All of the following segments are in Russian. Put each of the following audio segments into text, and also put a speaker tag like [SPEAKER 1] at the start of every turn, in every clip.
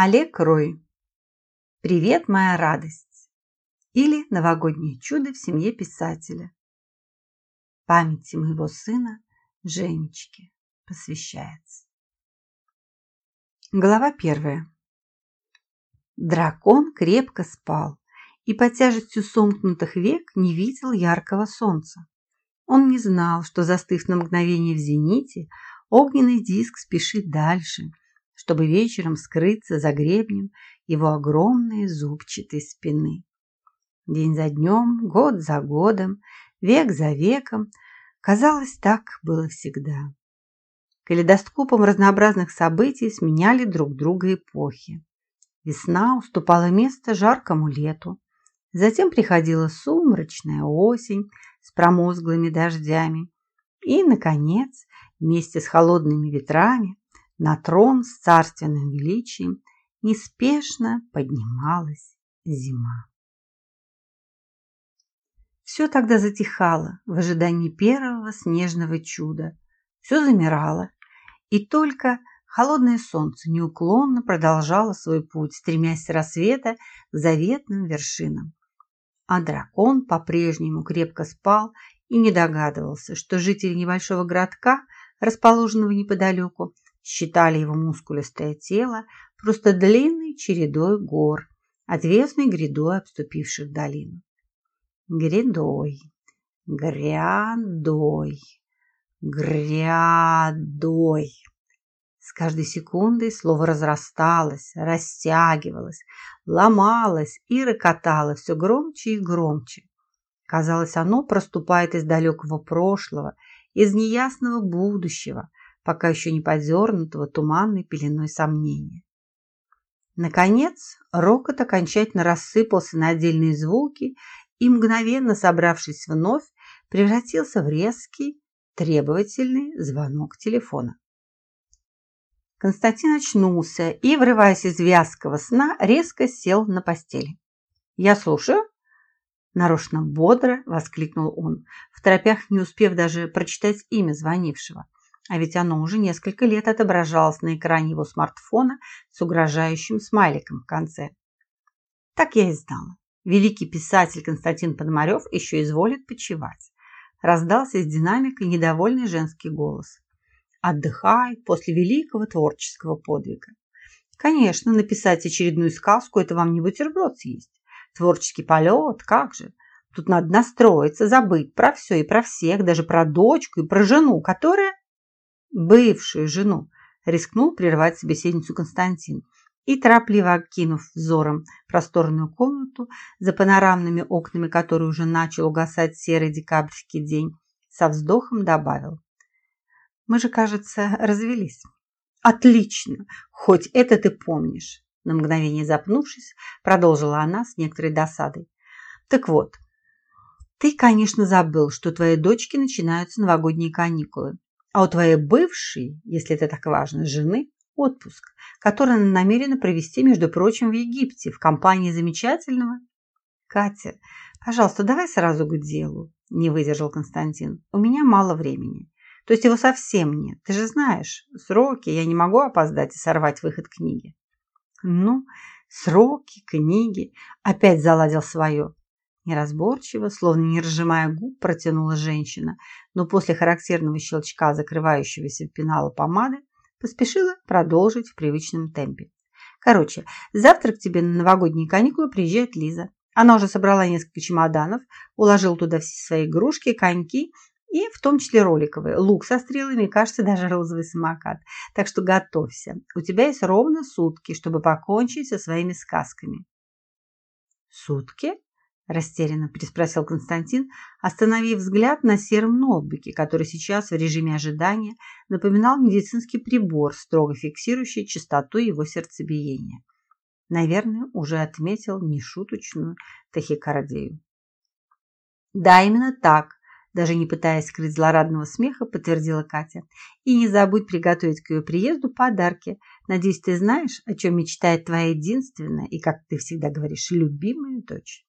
[SPEAKER 1] Олег Рой. Привет, моя радость. Или новогоднее чудо в семье писателя. Памяти моего сына Женечки посвящается. Глава первая. Дракон крепко спал и под тяжестью сомкнутых век не видел яркого солнца. Он не знал, что, застыв на мгновение в зените, огненный диск спешит дальше – чтобы вечером скрыться за гребнем его огромной зубчатой спины. День за днем, год за годом, век за веком, казалось, так было всегда. Калейдоскопом разнообразных событий сменяли друг друга эпохи. Весна уступала место жаркому лету. Затем приходила сумрачная осень с промозглыми дождями. И, наконец, вместе с холодными ветрами на трон с царственным величием неспешно поднималась зима. Все тогда затихало в ожидании первого снежного чуда. Все замирало, и только холодное солнце неуклонно продолжало свой путь, стремясь с рассвета к заветным вершинам. А дракон по-прежнему крепко спал и не догадывался, что жители небольшого городка, расположенного неподалеку, считали его мускулистое тело просто длинной чередой гор, отвесной грядой обступивших долину. Грядой, грядой, грядой. С каждой секундой слово разрасталось, растягивалось, ломалось и рокотало все громче и громче. Казалось, оно проступает из далекого прошлого, из неясного будущего, пока еще не подернутого туманной пеленой сомнения. Наконец, рокот окончательно рассыпался на отдельные звуки и, мгновенно собравшись вновь, превратился в резкий, требовательный звонок телефона. Константин очнулся и, врываясь из вязкого сна, резко сел на постели. «Я слушаю», – нарочно бодро воскликнул он, в торопях не успев даже прочитать имя звонившего – а ведь оно уже несколько лет отображалось на экране его смартфона с угрожающим смайликом в конце. Так я и знала. Великий писатель Константин Пономарев еще изволит почевать. Раздался из динамика недовольный женский голос. Отдыхай после великого творческого подвига. Конечно, написать очередную сказку – это вам не бутерброд съесть. Творческий полет, как же. Тут надо настроиться, забыть про все и про всех, даже про дочку и про жену, которая бывшую жену, рискнул прервать собеседницу Константин и, торопливо окинув взором просторную комнату, за панорамными окнами которой уже начал угасать серый декабрьский день, со вздохом добавил. «Мы же, кажется, развелись». «Отлично! Хоть это ты помнишь!» На мгновение запнувшись, продолжила она с некоторой досадой. «Так вот, ты, конечно, забыл, что твоей дочке начинаются новогодние каникулы а у твоей бывшей, если это так важно, жены отпуск, который она намерена провести, между прочим, в Египте в компании замечательного. Катя, пожалуйста, давай сразу к делу, не выдержал Константин. У меня мало времени. То есть его совсем нет. Ты же знаешь, сроки, я не могу опоздать и сорвать выход книги. Ну, сроки, книги. Опять заладил свое. Неразборчиво, словно не разжимая губ, протянула женщина, но после характерного щелчка закрывающегося пенала помады поспешила продолжить в привычном темпе. Короче, завтра к тебе на новогодние каникулы приезжает Лиза. Она уже собрала несколько чемоданов, уложила туда все свои игрушки, коньки и в том числе роликовые, лук со стрелами и, кажется, даже розовый самокат. Так что готовься. У тебя есть ровно сутки, чтобы покончить со своими сказками. Сутки? Растерянно переспросил Константин, остановив взгляд на сером ноутбуке, который сейчас в режиме ожидания напоминал медицинский прибор, строго фиксирующий частоту его сердцебиения. Наверное, уже отметил нешуточную тахикардию. Да, именно так, даже не пытаясь скрыть злорадного смеха, подтвердила Катя. И не забудь приготовить к ее приезду подарки. Надеюсь, ты знаешь, о чем мечтает твоя единственная и, как ты всегда говоришь, любимая дочь.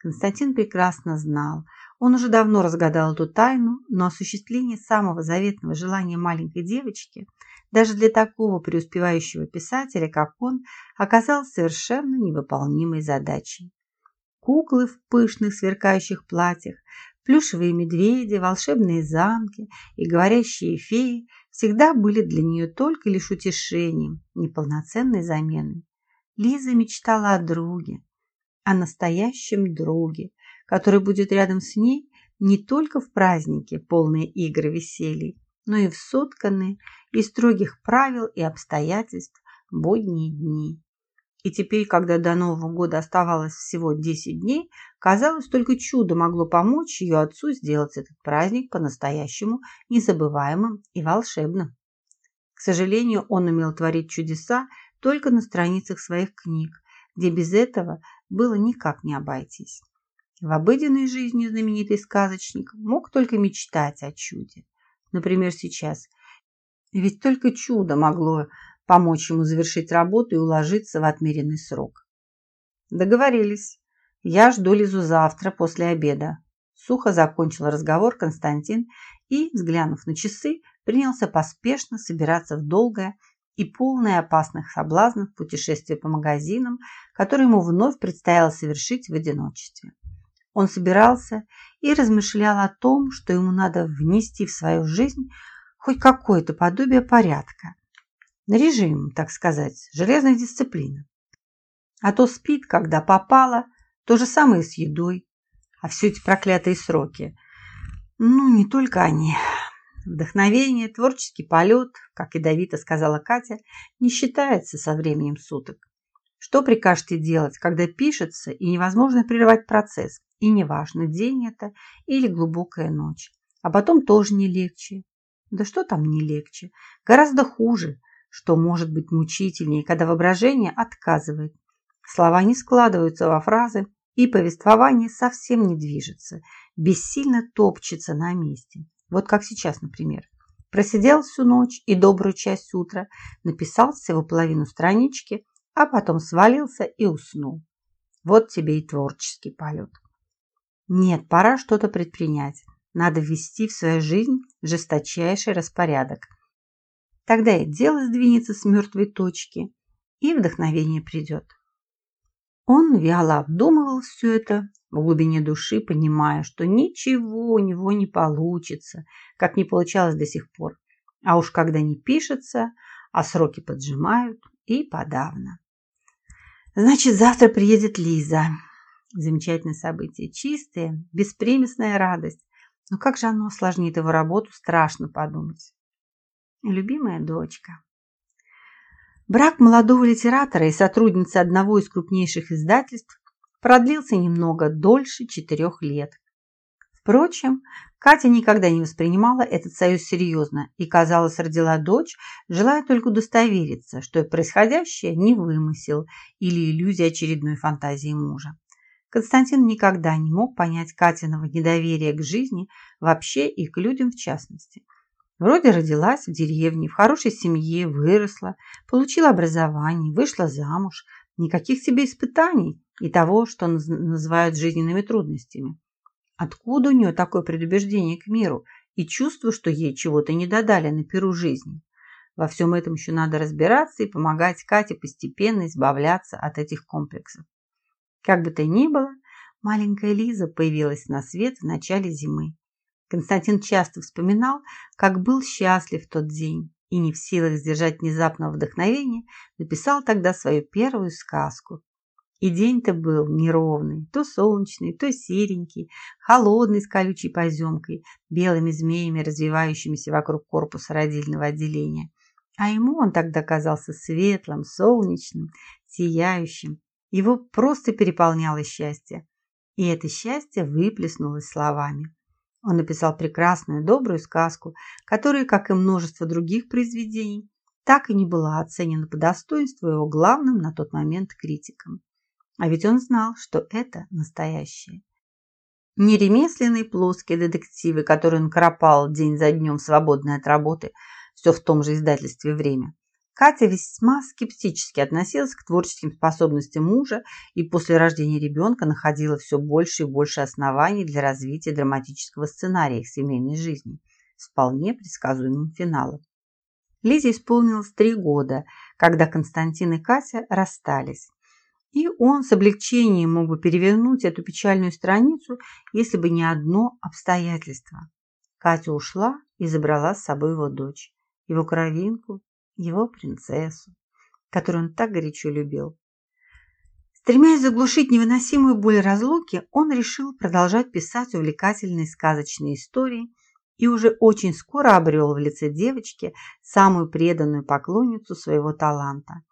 [SPEAKER 1] Константин прекрасно знал. Он уже давно разгадал эту тайну, но осуществление самого заветного желания маленькой девочки даже для такого преуспевающего писателя, как он, оказалась совершенно невыполнимой задачей. Куклы в пышных сверкающих платьях, плюшевые медведи, волшебные замки и говорящие феи всегда были для нее только лишь утешением, неполноценной заменой. Лиза мечтала о друге, о настоящем друге, который будет рядом с ней не только в празднике, полные игр и веселья, но и в сотканные из строгих правил и обстоятельств будние дни. И теперь, когда до Нового года оставалось всего 10 дней, казалось, только чудо могло помочь ее отцу сделать этот праздник по-настоящему незабываемым и волшебным. К сожалению, он умел творить чудеса только на страницах своих книг, где без этого было никак не обойтись. В обыденной жизни знаменитый сказочник мог только мечтать о чуде. Например, сейчас. Ведь только чудо могло помочь ему завершить работу и уложиться в отмеренный срок. Договорились. Я жду Лизу завтра после обеда. Сухо закончил разговор Константин и, взглянув на часы, принялся поспешно собираться в долгое и полное опасных соблазнов путешествие по магазинам, которое ему вновь предстояло совершить в одиночестве. Он собирался и размышлял о том, что ему надо внести в свою жизнь хоть какое-то подобие порядка. Режим, так сказать, железная дисциплина. А то спит, когда попало, то же самое с едой. А все эти проклятые сроки. Ну, не только они. Вдохновение, творческий полет, как ядовито сказала Катя, не считается со временем суток. Что прикажете делать, когда пишется и невозможно прервать процесс? И неважно, день это или глубокая ночь. А потом тоже не легче. Да что там не легче? Гораздо хуже, что может быть мучительнее, когда воображение отказывает. Слова не складываются во фразы, и повествование совсем не движется, бессильно топчется на месте. Вот как сейчас, например. Просидел всю ночь и добрую часть утра, написал всего половину странички, а потом свалился и уснул. Вот тебе и творческий полет. Нет, пора что-то предпринять. Надо ввести в свою жизнь жесточайший распорядок. Тогда и дело сдвинется с мертвой точки, и вдохновение придет. Он вяло обдумывал все это в глубине души, понимая, что ничего у него не получится, как не получалось до сих пор. А уж когда не пишется, а сроки поджимают, и подавно. Значит, завтра приедет Лиза. Замечательное событие. Чистая, беспримесная радость. Но как же оно осложнит его работу, страшно подумать. Любимая дочка. Брак молодого литератора и сотрудницы одного из крупнейших издательств продлился немного дольше четырех лет. Впрочем, Катя никогда не воспринимала этот союз серьезно и, казалось, родила дочь, желая только удостовериться, что происходящее не вымысел или иллюзия очередной фантазии мужа. Константин никогда не мог понять Катиного недоверия к жизни вообще и к людям в частности. Вроде родилась в деревне, в хорошей семье, выросла, получила образование, вышла замуж, никаких себе испытаний и того, что называют жизненными трудностями. Откуда у нее такое предубеждение к миру и чувство, что ей чего-то не додали на перу жизни? Во всем этом еще надо разбираться и помогать Кате постепенно избавляться от этих комплексов. Как бы то ни было, маленькая Лиза появилась на свет в начале зимы. Константин часто вспоминал, как был счастлив тот день и не в силах сдержать внезапного вдохновения, написал тогда свою первую сказку. И день-то был неровный, то солнечный, то серенький, холодный с колючей поземкой, белыми змеями, развивающимися вокруг корпуса родильного отделения. А ему он тогда казался светлым, солнечным, сияющим, его просто переполняло счастье. И это счастье выплеснулось словами. Он написал прекрасную, добрую сказку, которая, как и множество других произведений, так и не была оценена по достоинству его главным на тот момент критиком. А ведь он знал, что это настоящее. Не ремесленные плоские детективы, которые он кропал день за днем, свободные от работы, все в том же издательстве «Время», Катя весьма скептически относилась к творческим способностям мужа и после рождения ребенка находила все больше и больше оснований для развития драматического сценария их семейной жизни с вполне предсказуемым финалом. Лизе исполнилось три года, когда Константин и Катя расстались. И он с облегчением мог бы перевернуть эту печальную страницу, если бы не одно обстоятельство. Катя ушла и забрала с собой его дочь, его кровинку, его принцессу, которую он так горячо любил. Стремясь заглушить невыносимую боль разлуки, он решил продолжать писать увлекательные сказочные истории и уже очень скоро обрел в лице девочки самую преданную поклонницу своего таланта.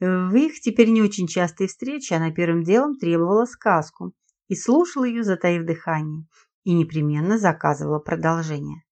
[SPEAKER 1] В их теперь не очень частые встречи она первым делом требовала сказку и слушала ее, затаив дыхание, и непременно заказывала продолжение.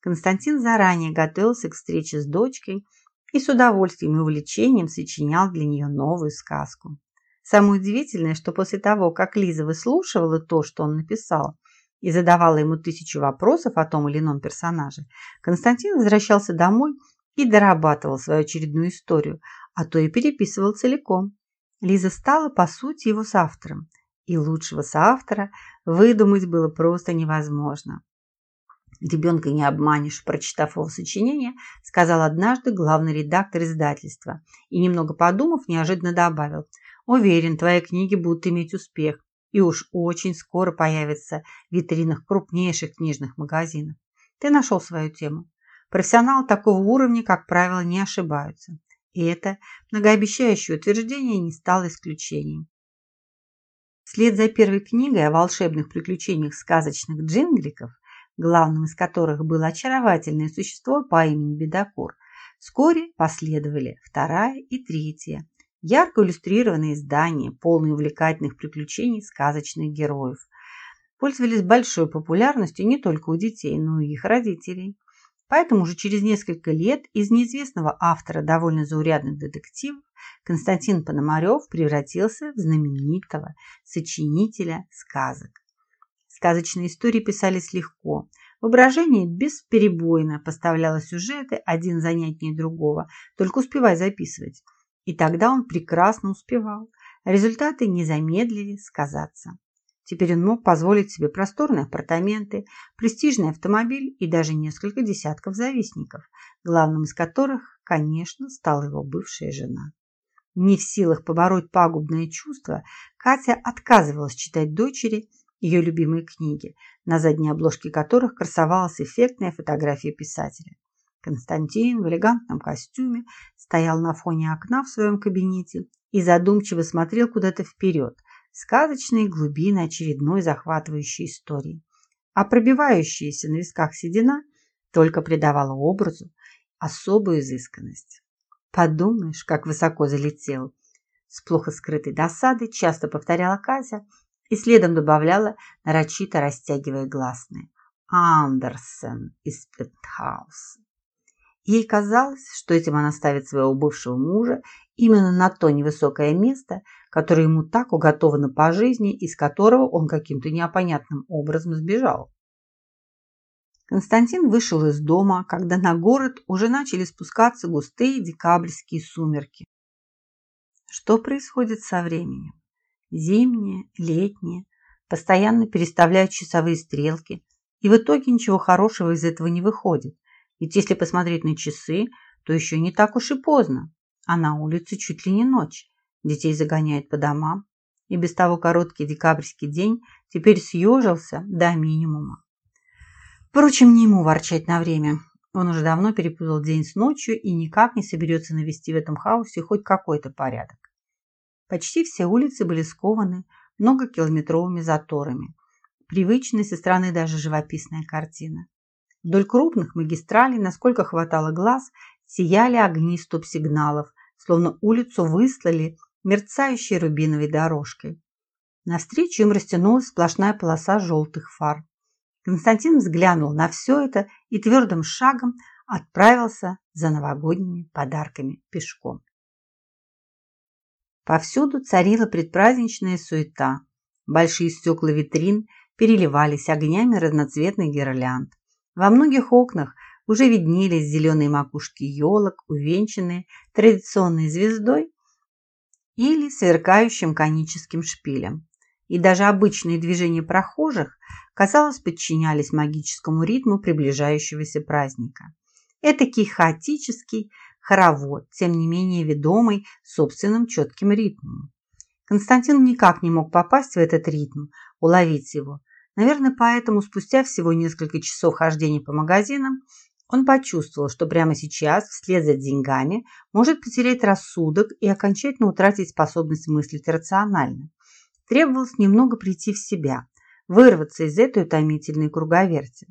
[SPEAKER 1] Константин заранее готовился к встрече с дочкой и с удовольствием и увлечением сочинял для нее новую сказку. Самое удивительное, что после того, как Лиза выслушивала то, что он написал, и задавала ему тысячу вопросов о том или ином персонаже, Константин возвращался домой и дорабатывал свою очередную историю, а то и переписывал целиком. Лиза стала, по сути, его соавтором, и лучшего соавтора выдумать было просто невозможно. «Ребенка не обманешь», прочитав его сочинение, сказал однажды главный редактор издательства и, немного подумав, неожиданно добавил «Уверен, твои книги будут иметь успех и уж очень скоро появятся в витринах крупнейших книжных магазинов. Ты нашел свою тему. Профессионалы такого уровня, как правило, не ошибаются. И это многообещающее утверждение не стало исключением. Вслед за первой книгой о волшебных приключениях сказочных джингликов, главным из которых было очаровательное существо по имени Бедокур, вскоре последовали вторая и третья, ярко иллюстрированные издания, полные увлекательных приключений сказочных героев. Пользовались большой популярностью не только у детей, но и их родителей. Поэтому уже через несколько лет из неизвестного автора довольно заурядных детективов Константин Пономарев превратился в знаменитого сочинителя сказок. Сказочные истории писались легко. Воображение бесперебойно поставляло сюжеты, один занятнее другого, только успевай записывать. И тогда он прекрасно успевал. Результаты не замедлили сказаться. Теперь он мог позволить себе просторные апартаменты, престижный автомобиль и даже несколько десятков завистников, главным из которых, конечно, стала его бывшая жена. Не в силах побороть пагубное чувство, Катя отказывалась читать дочери ее любимые книги, на задней обложке которых красовалась эффектная фотография писателя. Константин в элегантном костюме стоял на фоне окна в своем кабинете и задумчиво смотрел куда-то вперед – сказочные глубины очередной захватывающей истории. А пробивающаяся на висках седина только придавала образу особую изысканность. Подумаешь, как высоко залетел. С плохо скрытой досадой часто повторяла Катя и следом добавляла, нарочито растягивая гласные. Андерсен из Пентхауса. Ей казалось, что этим она ставит своего бывшего мужа именно на то невысокое место, которое ему так уготовано по жизни, из которого он каким-то непонятным образом сбежал. Константин вышел из дома, когда на город уже начали спускаться густые декабрьские сумерки. Что происходит со временем? Зимнее, летнее, постоянно переставляют часовые стрелки, и в итоге ничего хорошего из этого не выходит. Ведь если посмотреть на часы, то еще не так уж и поздно, а на улице чуть ли не ночь. Детей загоняют по домам, и без того короткий декабрьский день теперь съежился до минимума. Впрочем, не ему ворчать на время. Он уже давно перепутал день с ночью и никак не соберется навести в этом хаосе хоть какой-то порядок. Почти все улицы были скованы многокилометровыми заторами. Привычная со стороны даже живописная картина. Вдоль крупных магистралей, насколько хватало глаз, сияли огни стоп-сигналов, словно улицу выслали мерцающей рубиновой дорожкой. Навстречу им растянулась сплошная полоса желтых фар. Константин взглянул на все это и твердым шагом отправился за новогодними подарками пешком. Повсюду царила предпраздничная суета. Большие стекла витрин переливались огнями разноцветных гирлянд. Во многих окнах уже виднелись зеленые макушки елок, увенчанные традиционной звездой или сверкающим коническим шпилем. И даже обычные движения прохожих, казалось, подчинялись магическому ритму приближающегося праздника. Этакий хаотический хоровод, тем не менее ведомый собственным четким ритмом. Константин никак не мог попасть в этот ритм, уловить его. Наверное, поэтому спустя всего несколько часов хождения по магазинам он почувствовал, что прямо сейчас, вслед за деньгами, может потерять рассудок и окончательно утратить способность мыслить рационально. Требовалось немного прийти в себя, вырваться из этой утомительной круговерти.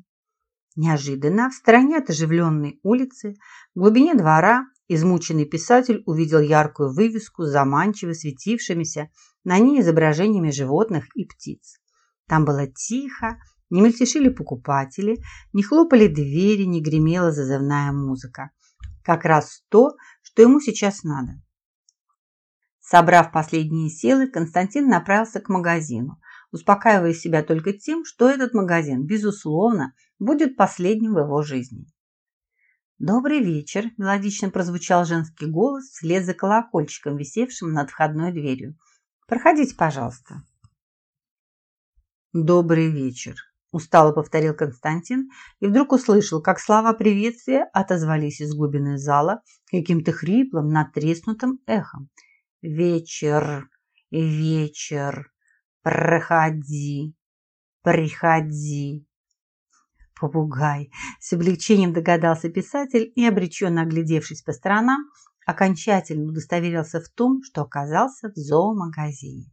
[SPEAKER 1] Неожиданно в стороне от оживленной улицы, в глубине двора, измученный писатель увидел яркую вывеску с заманчиво светившимися на ней изображениями животных и птиц. Там было тихо, не мельтешили покупатели, не хлопали двери, не гремела зазывная музыка. Как раз то, что ему сейчас надо. Собрав последние силы, Константин направился к магазину, успокаивая себя только тем, что этот магазин, безусловно, будет последним в его жизни. «Добрый вечер!» – мелодично прозвучал женский голос вслед за колокольчиком, висевшим над входной дверью. «Проходите, пожалуйста». «Добрый вечер!» – устало повторил Константин и вдруг услышал, как слова приветствия отозвались из глубины зала каким-то хриплым, натреснутым эхом. «Вечер! Вечер! Проходи! Приходи!» Попугай. С облегчением догадался писатель и, обреченно оглядевшись по сторонам, окончательно удостоверился в том, что оказался в зоомагазине.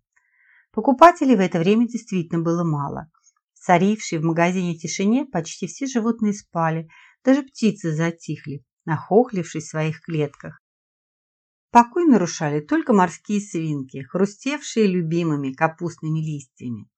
[SPEAKER 1] Покупателей в это время действительно было мало. Царившей в магазине тишине почти все животные спали, даже птицы затихли, нахохлившись в своих клетках. Покой нарушали только морские свинки, хрустевшие любимыми капустными листьями.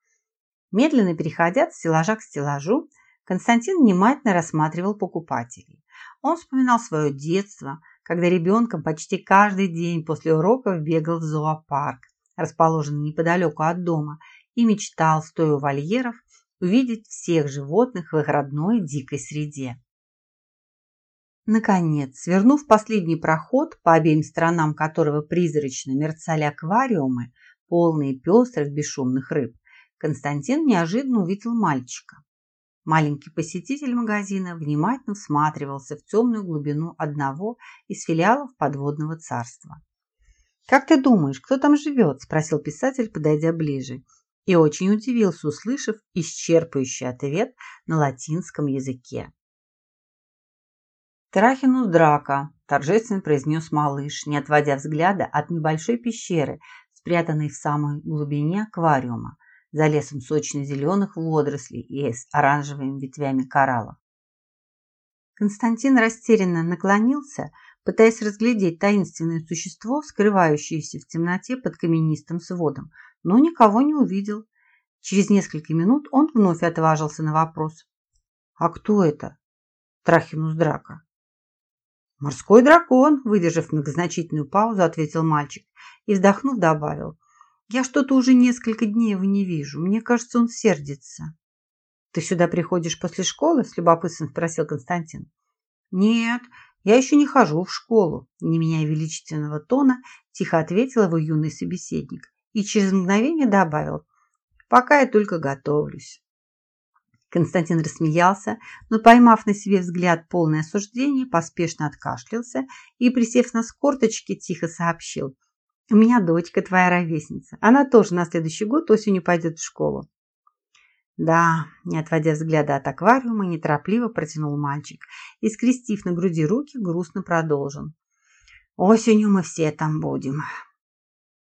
[SPEAKER 1] Медленно переходя от стеллажа к стеллажу, Константин внимательно рассматривал покупателей. Он вспоминал свое детство, когда ребенком почти каждый день после уроков бегал в зоопарк, расположенный неподалеку от дома, и мечтал, стоя у вольеров, увидеть всех животных в их родной дикой среде. Наконец, свернув последний проход, по обеим сторонам которого призрачно мерцали аквариумы, полные пестрых бесшумных рыб, Константин неожиданно увидел мальчика. Маленький посетитель магазина внимательно всматривался в темную глубину одного из филиалов подводного царства. «Как ты думаешь, кто там живет?» – спросил писатель, подойдя ближе, и очень удивился, услышав исчерпывающий ответ на латинском языке. «Трахинус драка», – торжественно произнес малыш, не отводя взгляда от небольшой пещеры, спрятанной в самой глубине аквариума за лесом сочно-зеленых водорослей и с оранжевыми ветвями кораллов. Константин растерянно наклонился, пытаясь разглядеть таинственное существо, скрывающееся в темноте под каменистым сводом, но никого не увидел. Через несколько минут он вновь отважился на вопрос. «А кто это?» Трахинус Драка. «Морской дракон», выдержав многозначительную паузу, ответил мальчик и, вздохнув, добавил – я что-то уже несколько дней его не вижу. Мне кажется, он сердится. Ты сюда приходишь после школы? С любопытством спросил Константин. Нет, я еще не хожу в школу. Не меняя величественного тона, тихо ответил его юный собеседник и через мгновение добавил. Пока я только готовлюсь. Константин рассмеялся, но, поймав на себе взгляд полное осуждение, поспешно откашлялся и, присев на скорточки, тихо сообщил – у меня дочка твоя ровесница. Она тоже на следующий год осенью пойдет в школу. Да, не отводя взгляда от аквариума, неторопливо протянул мальчик и, скрестив на груди руки, грустно продолжил. Осенью мы все там будем.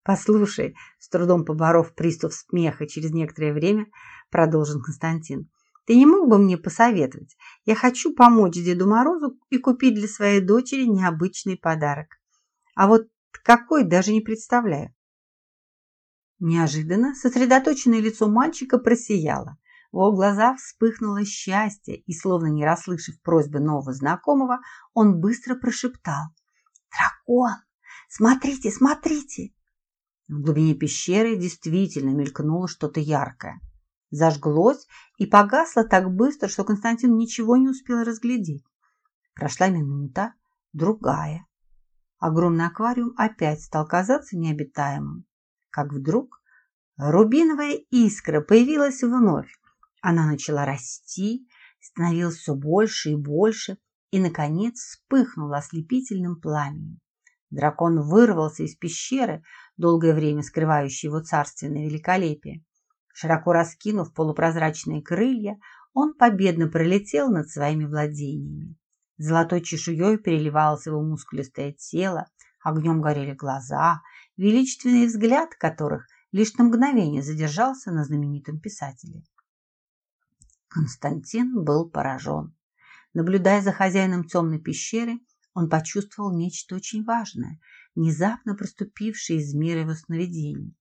[SPEAKER 1] Послушай, с трудом поборов приступ смеха через некоторое время, продолжил Константин. Ты не мог бы мне посоветовать? Я хочу помочь Деду Морозу и купить для своей дочери необычный подарок. А вот какой, даже не представляю. Неожиданно сосредоточенное лицо мальчика просияло. В его глазах вспыхнуло счастье, и, словно не расслышав просьбы нового знакомого, он быстро прошептал. «Дракон! Смотрите, смотрите!» В глубине пещеры действительно мелькнуло что-то яркое. Зажглось и погасло так быстро, что Константин ничего не успел разглядеть. Прошла минута, другая. Огромный аквариум опять стал казаться необитаемым. Как вдруг рубиновая искра появилась вновь. Она начала расти, становилась все больше и больше, и, наконец, вспыхнул ослепительным пламенем. Дракон вырвался из пещеры, долгое время скрывающей его царственное великолепие. Широко раскинув полупрозрачные крылья, он победно пролетел над своими владениями. Золотой чешуей переливалось его мускулистое тело, огнем горели глаза, величественный взгляд которых лишь на мгновение задержался на знаменитом писателе. Константин был поражен. Наблюдая за хозяином темной пещеры, он почувствовал нечто очень важное, внезапно проступившее из мира его сновидений.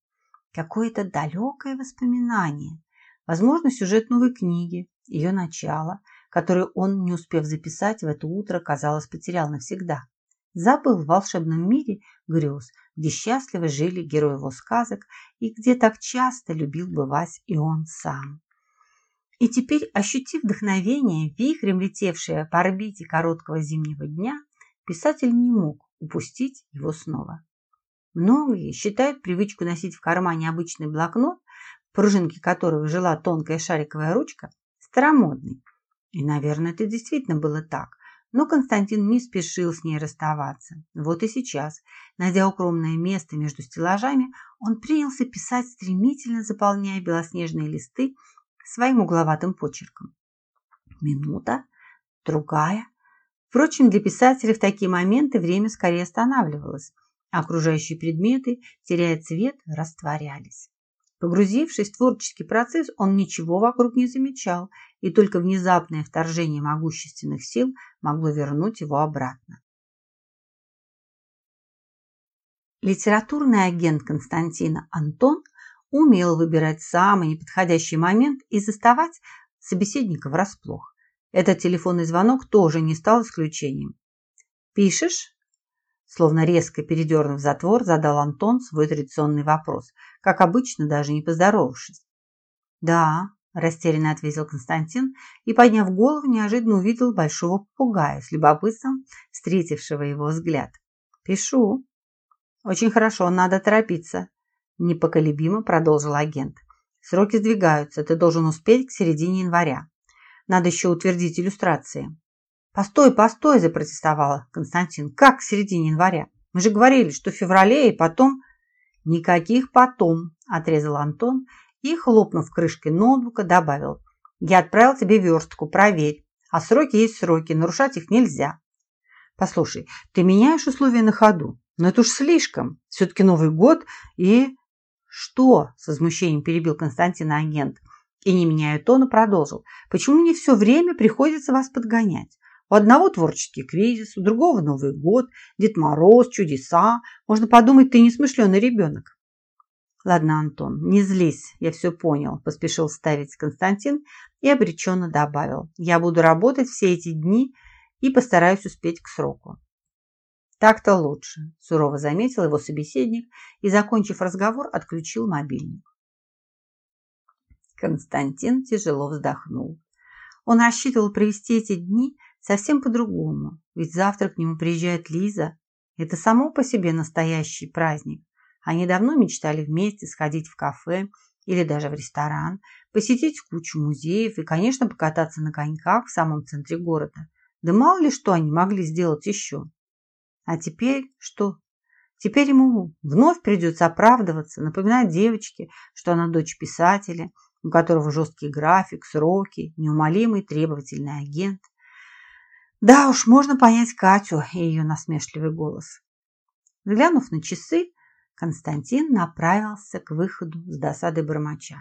[SPEAKER 1] Какое-то далекое воспоминание, возможно, сюжет новой книги, ее начало, которое он, не успев записать в это утро, казалось, потерял навсегда. Забыл в волшебном мире грез, где счастливо жили герои его сказок и где так часто любил бывать и он сам. И теперь, ощутив вдохновение, вихрем летевшее по орбите короткого зимнего дня, писатель не мог упустить его снова. Многие считают привычку носить в кармане обычный блокнот, в пружинке которого жила тонкая шариковая ручка, старомодной. И, наверное, это действительно было так. Но Константин не спешил с ней расставаться. Вот и сейчас, найдя укромное место между стеллажами, он принялся писать, стремительно заполняя белоснежные листы своим угловатым почерком. Минута, другая. Впрочем, для писателя в такие моменты время скорее останавливалось, а окружающие предметы, теряя цвет, растворялись. Погрузившись в творческий процесс, он ничего вокруг не замечал, и только внезапное вторжение могущественных сил могло вернуть его обратно. Литературный агент Константина Антон умел выбирать самый неподходящий момент и заставать собеседника врасплох. Этот телефонный звонок тоже не стал исключением. «Пишешь?» Словно резко передернув затвор, задал Антон свой традиционный вопрос, как обычно, даже не поздоровавшись. «Да», – растерянно ответил Константин и, подняв голову, неожиданно увидел большого попугая с любопытством, встретившего его взгляд. «Пишу». «Очень хорошо, надо торопиться непоколебимо продолжил агент. Сроки сдвигаются, ты должен успеть к середине января. Надо еще утвердить иллюстрации. Постой, постой, запротестовала Константин. Как к середине января? Мы же говорили, что в феврале и потом... Никаких потом, отрезал Антон и, хлопнув крышкой ноутбука, добавил. Я отправил тебе верстку, проверь. А сроки есть сроки, нарушать их нельзя. Послушай, ты меняешь условия на ходу, но это уж слишком. Все-таки Новый год и... «Что?» – с возмущением перебил Константин агент и, не меняя тона, продолжил. «Почему мне все время приходится вас подгонять? У одного творческий кризис, у другого Новый год, Дед Мороз, чудеса. Можно подумать, ты несмышленый ребенок». «Ладно, Антон, не злись, я все понял», – поспешил ставить Константин и обреченно добавил. «Я буду работать все эти дни и постараюсь успеть к сроку». Так-то лучше, сурово заметил его собеседник и, закончив разговор, отключил мобильник. Константин тяжело вздохнул. Он рассчитывал провести эти дни совсем по-другому, ведь завтра к нему приезжает Лиза. Это само по себе настоящий праздник. Они давно мечтали вместе сходить в кафе или даже в ресторан, посетить кучу музеев и, конечно, покататься на коньках в самом центре города. Да мало ли что они могли сделать еще. А теперь что? Теперь ему вновь придется оправдываться, напоминать девочке, что она дочь писателя, у которого жесткий график, сроки, неумолимый требовательный агент. Да уж, можно понять Катю и ее насмешливый голос. Глянув на часы, Константин направился к выходу с досадой бормоча.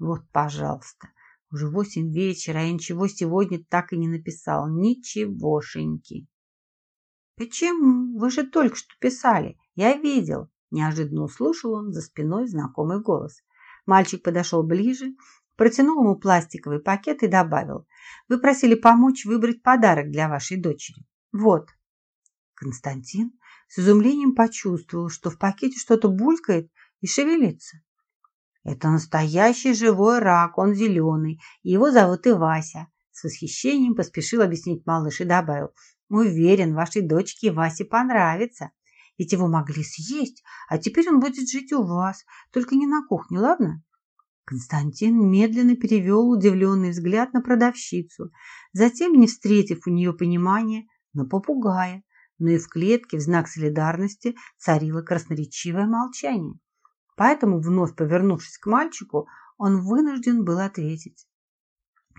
[SPEAKER 1] Вот, пожалуйста, уже восемь вечера, а я ничего сегодня так и не написал. Ничегошеньки. «Почему? Вы же только что писали. Я видел». Неожиданно услышал он за спиной знакомый голос. Мальчик подошел ближе, протянул ему пластиковый пакет и добавил. «Вы просили помочь выбрать подарок для вашей дочери. Вот». Константин с изумлением почувствовал, что в пакете что-то булькает и шевелится. «Это настоящий живой рак, он зеленый, его зовут Ивася». С восхищением поспешил объяснить малыш и добавил. Уверен, вашей дочке Васе понравится. Ведь его могли съесть, а теперь он будет жить у вас, только не на кухне, ладно? Константин медленно перевел удивленный взгляд на продавщицу, затем, не встретив у нее понимания, на попугая, но и в клетке в знак солидарности царило красноречивое молчание. Поэтому, вновь повернувшись к мальчику, он вынужден был ответить.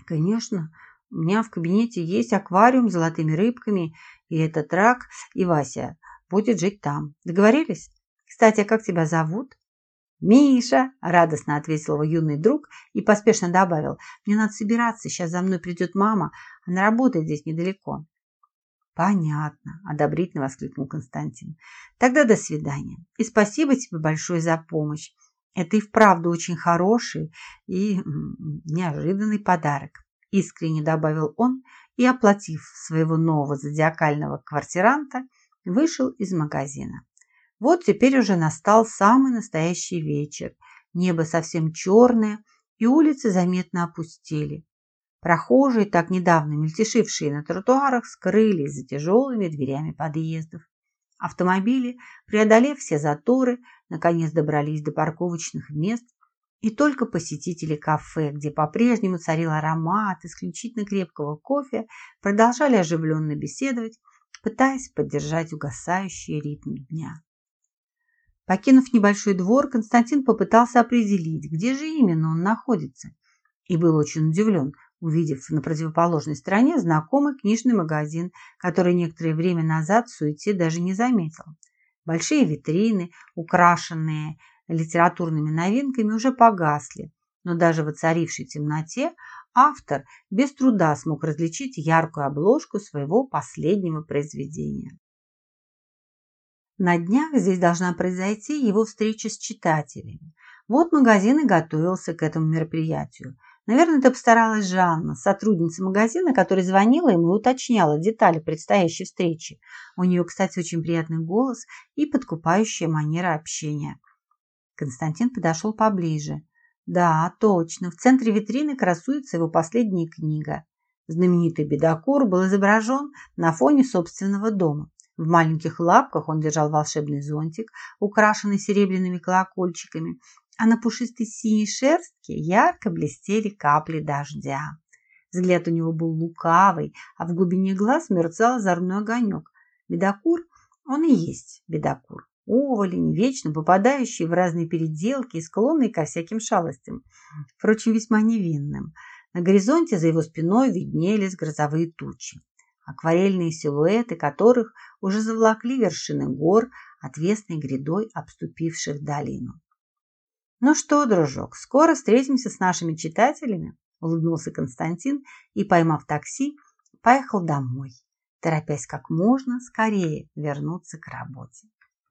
[SPEAKER 1] «Конечно, у меня в кабинете есть аквариум с золотыми рыбками, и этот рак, и Вася будет жить там. Договорились? Кстати, а как тебя зовут?» «Миша!» – радостно ответил его юный друг и поспешно добавил. «Мне надо собираться, сейчас за мной придет мама, она работает здесь недалеко». «Понятно», – одобрительно воскликнул Константин. «Тогда до свидания. И спасибо тебе большое за помощь. Это и вправду очень хороший и неожиданный подарок», – искренне добавил он и, оплатив своего нового зодиакального квартиранта, вышел из магазина. Вот теперь уже настал самый настоящий вечер. Небо совсем черное, и улицы заметно опустели. Прохожие, так недавно мельтешившие на тротуарах, скрылись за тяжелыми дверями подъездов. Автомобили, преодолев все заторы, наконец добрались до парковочных мест, и только посетители кафе, где по-прежнему царил аромат исключительно крепкого кофе, продолжали оживленно беседовать, пытаясь поддержать угасающий ритм дня. Покинув небольшой двор, Константин попытался определить, где же именно он находится, и был очень удивлен, увидев на противоположной стороне знакомый книжный магазин, который некоторое время назад в суете даже не заметил. Большие витрины, украшенные литературными новинками, уже погасли, но даже в оцарившей темноте автор без труда смог различить яркую обложку своего последнего произведения. На днях здесь должна произойти его встреча с читателями. Вот магазин и готовился к этому мероприятию – Наверное, это постаралась Жанна, сотрудница магазина, которая звонила ему и уточняла детали предстоящей встречи. У нее, кстати, очень приятный голос и подкупающая манера общения. Константин подошел поближе. Да, точно, в центре витрины красуется его последняя книга. Знаменитый бедокур был изображен на фоне собственного дома. В маленьких лапках он держал волшебный зонтик, украшенный серебряными колокольчиками, а на пушистой синей шерстке ярко блестели капли дождя. Взгляд у него был лукавый, а в глубине глаз мерцал озорной огонек. Бедокур, он и есть бедокур. Оволень, вечно попадающий в разные переделки и склонный ко всяким шалостям. Впрочем, весьма невинным. На горизонте за его спиной виднелись грозовые тучи, акварельные силуэты которых уже завлакли вершины гор, отвесной грядой обступивших долину. «Ну что, дружок, скоро встретимся с нашими читателями», улыбнулся Константин и, поймав такси, поехал домой, торопясь как можно скорее вернуться к работе.